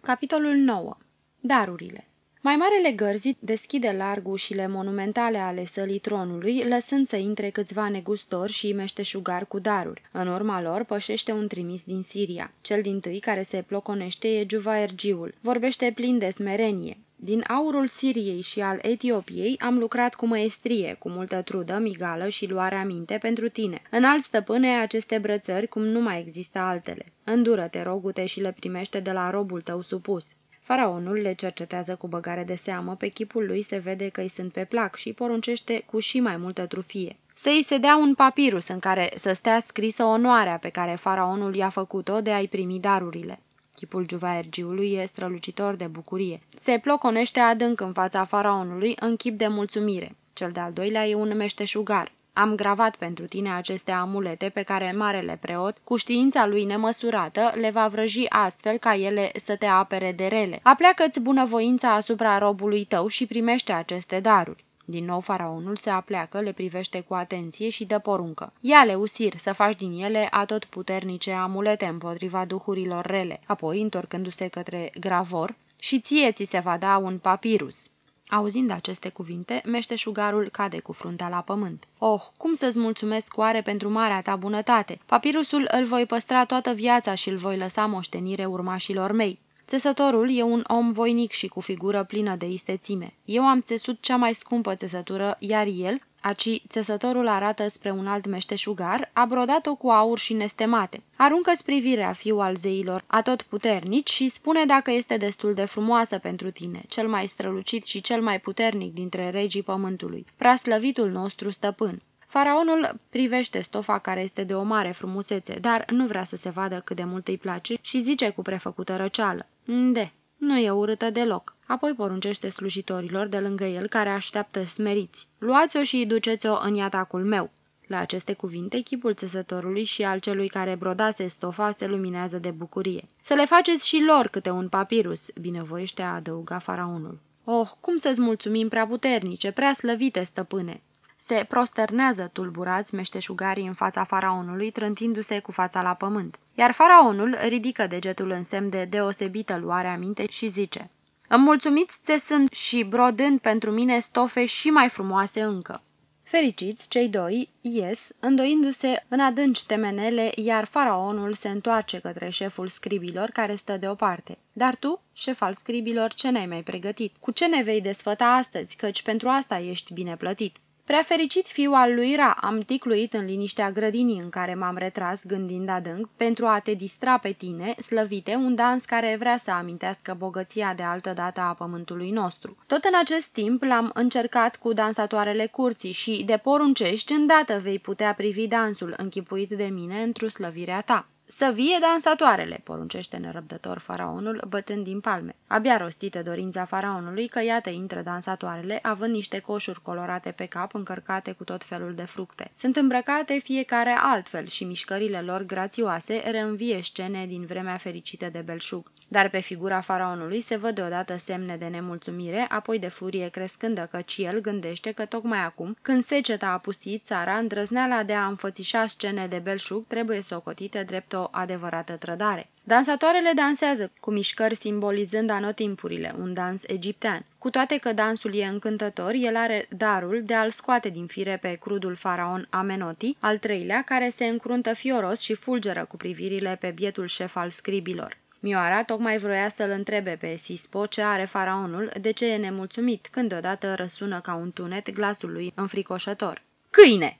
Capitolul 9. Darurile mai marele gărzit deschide larg ușile monumentale ale sălii tronului, lăsând să intre câțiva negustori și meșteșugari cu daruri. În urma lor pășește un trimis din Siria. Cel din tâi care se ploconește e Juvaergiul. Vorbește plin de smerenie. Din aurul Siriei și al Etiopiei am lucrat cu măestrie, cu multă trudă, migală și luare aminte pentru tine. În alt stăpâne aceste brățări cum nu mai există altele. Îndură-te, rogute, și le primește de la robul tău supus. Faraonul le cercetează cu băgare de seamă, pe chipul lui se vede că îi sunt pe plac și poruncește cu și mai multă trufie. Să îi se dea un papirus în care să stea scrisă onoarea pe care faraonul i-a făcut-o de a-i primi darurile. Chipul Juvaergiului e strălucitor de bucurie. Se ploconește adânc în fața faraonului în chip de mulțumire. Cel de-al doilea e un meșteșugar. Am gravat pentru tine aceste amulete pe care marele preot, cu știința lui nemăsurată, le va vrăji astfel ca ele să te apere de rele. Apleacă-ți bunăvoința asupra robului tău și primește aceste daruri. Din nou faraonul se apleacă, le privește cu atenție și dă poruncă. Ia-le, Usir, să faci din ele atot puternice amulete împotriva duhurilor rele. Apoi, întorcându-se către Gravor, și ție ți se va da un papirus. Auzind aceste cuvinte, meșteșugarul cade cu fruntea la pământ. Oh, cum să-ți mulțumesc oare pentru marea ta bunătate? Papirusul îl voi păstra toată viața și îl voi lăsa moștenire urmașilor mei. Țesătorul e un om voinic și cu figură plină de istețime. Eu am țesut cea mai scumpă țesătură, iar el, Aci, țesătorul arată spre un alt meșteșugar, a brodat-o cu aur și nestemate. Aruncă-ți privirea, fiu al zeilor, atot puternici și spune dacă este destul de frumoasă pentru tine, cel mai strălucit și cel mai puternic dintre regii pământului, preaslăvitul nostru stăpân. Faraonul privește stofa care este de o mare frumusețe, dar nu vrea să se vadă cât de mult îi place și zice cu prefăcută răceală. De, nu e urâtă deloc. Apoi poruncește slujitorilor de lângă el care așteaptă smeriți. Luați-o și duceți-o în iatacul meu. La aceste cuvinte, chipul țesătorului și al celui care brodase stofa se luminează de bucurie. Să le faceți și lor câte un papirus, binevoiește a adăuga faraonul. Oh, cum să-ți mulțumim prea puternice, prea slăvite, stăpâne! Se prosternează tulburați meșteșugarii în fața faraonului, trântindu-se cu fața la pământ. Iar faraonul ridică degetul în semn de deosebită luare aminte și zice Îmi mulțumiți țesând și brodând pentru mine stofe și mai frumoase încă. Fericiți, cei doi ies, îndoindu-se în adânci temenele, iar faraonul se întoarce către șeful scribilor care stă deoparte. Dar tu, șef al scribilor, ce ne-ai mai pregătit? Cu ce ne vei desfăta astăzi, căci pentru asta ești bine plătit? Prea fericit fiu al lui Ra, am ticluit în liniștea grădinii în care m-am retras gândind adânc pentru a te distra pe tine, slăvite, un dans care vrea să amintească bogăția de altă dată a pământului nostru. Tot în acest timp l-am încercat cu dansatoarele curții și, de poruncești, îndată vei putea privi dansul închipuit de mine într-o slăvirea ta. Să vie dansatoarele, poruncește nerăbdător faraonul, bătând din palme. Abia rostită dorința faraonului că iată intră dansatoarele, având niște coșuri colorate pe cap, încărcate cu tot felul de fructe. Sunt îmbrăcate fiecare altfel și mișcările lor grațioase reînvie scene din vremea fericită de belșug. Dar pe figura faraonului se văd deodată semne de nemulțumire, apoi de furie crescândă căci el gândește că tocmai acum, când seceta a pustit țara, îndrăzneala de a înfățișa scene de belșug trebuie socotită drept o adevărată trădare. Dansatoarele dansează, cu mișcări simbolizând anotimpurile, un dans egiptean. Cu toate că dansul e încântător, el are darul de a-l scoate din fire pe crudul faraon Amenoti, al treilea, care se încruntă fioros și fulgeră cu privirile pe bietul șef al scribilor. Mioara tocmai vroia să-l întrebe pe Sispo ce are faraonul, de ce e nemulțumit, când deodată răsună ca un tunet glasul lui înfricoșător. Câine!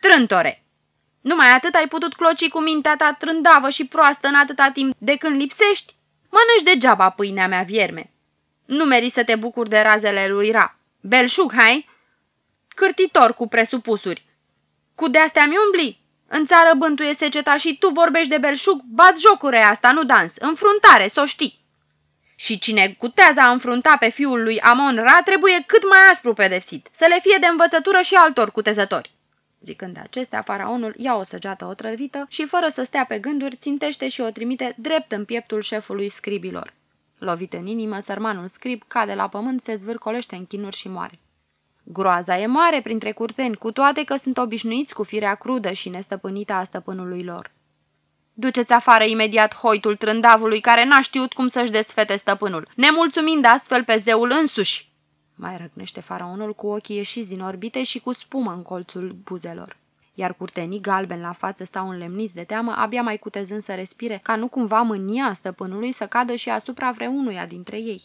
Trântore! Numai atât ai putut cloci cu mintea ta trândavă și proastă în atâta timp de când lipsești? Mănânci degeaba pâinea mea, vierme. Nu meri să te bucuri de razele lui Ra. Belșug, hai? Cârtitor cu presupusuri. Cu de-astea mi umbli? În țară bântuie seceta și tu vorbești de belșug? Bat jocure asta, nu dans. Înfruntare, să o știi. Și cine cutează a înfrunta pe fiul lui Amon Ra trebuie cât mai aspru pedepsit, să le fie de învățătură și altor cutezători. Zicând acestea, faraonul ia o săgeată otrăvită și, fără să stea pe gânduri, țintește și o trimite drept în pieptul șefului scribilor. Lovit în inimă, sărmanul scrib cade la pământ, se zvârcolește în chinuri și moare. Groaza e mare printre curteni, cu toate că sunt obișnuiți cu firea crudă și nestăpânită a stăpânului lor. Duceți afară imediat hoitul trândavului care n-a știut cum să-și desfete stăpânul, nemulțumind astfel pe zeul însuși. Mai răgnește faraonul cu ochii ieșiți din orbite și cu spumă în colțul buzelor. Iar curtenii galbeni la față stau înlemniți de teamă, abia mai cutezând să respire, ca nu cumva mânia stăpânului să cadă și asupra vreunuia dintre ei.